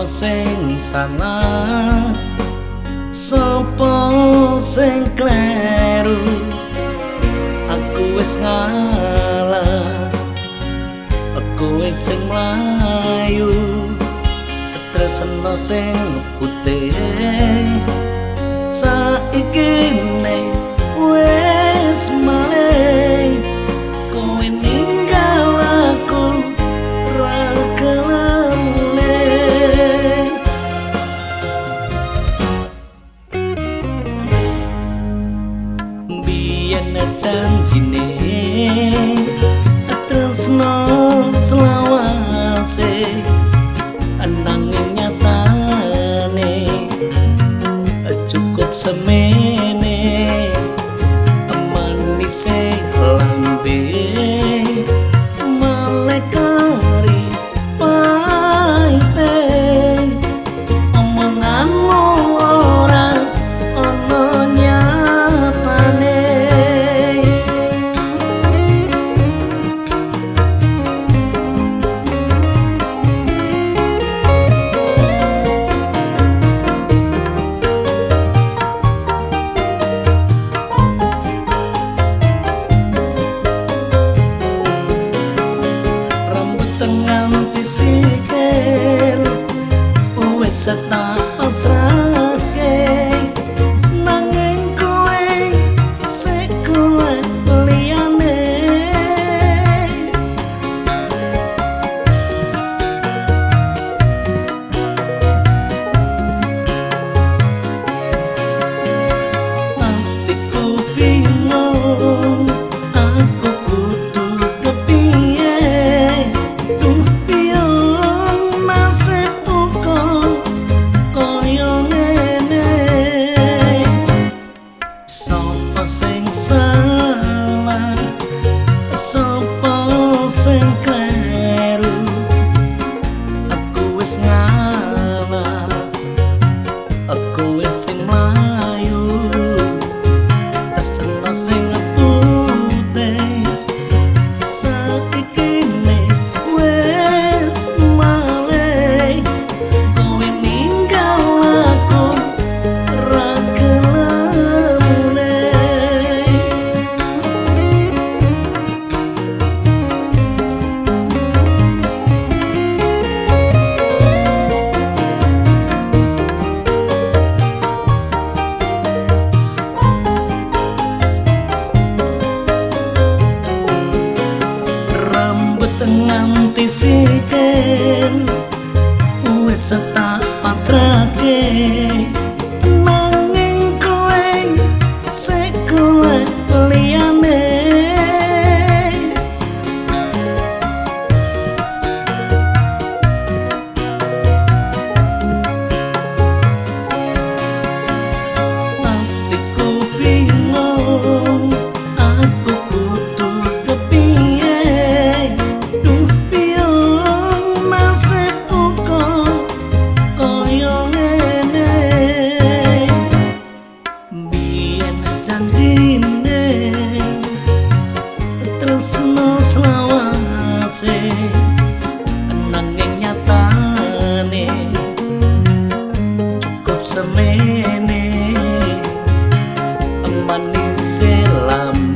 sapa sing salah? Sapa sing kleru? Aku wis ngalah. Aku wis sing layu tresno sing putih. sa pasrah kek manis selam.